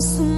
su